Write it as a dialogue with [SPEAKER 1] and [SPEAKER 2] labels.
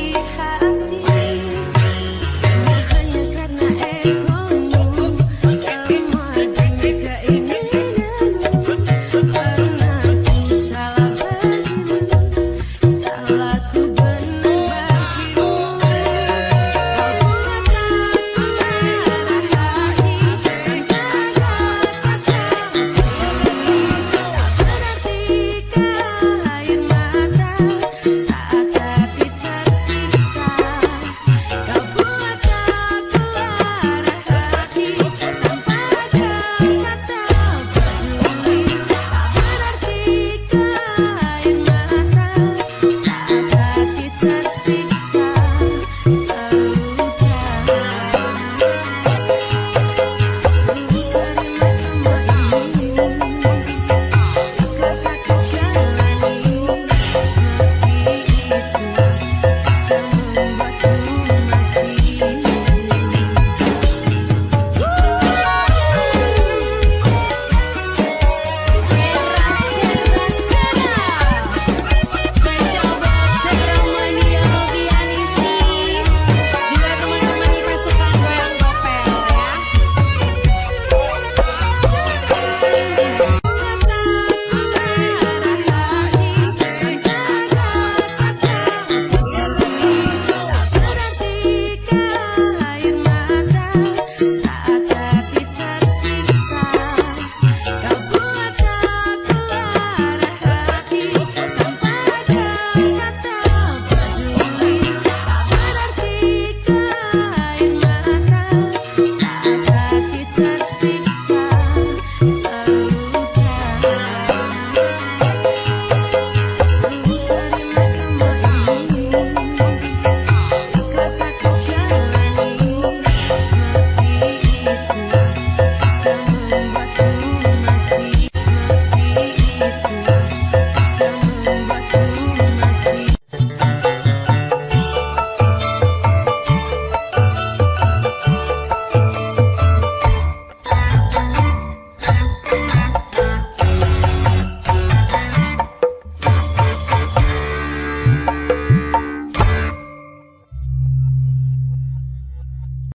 [SPEAKER 1] see how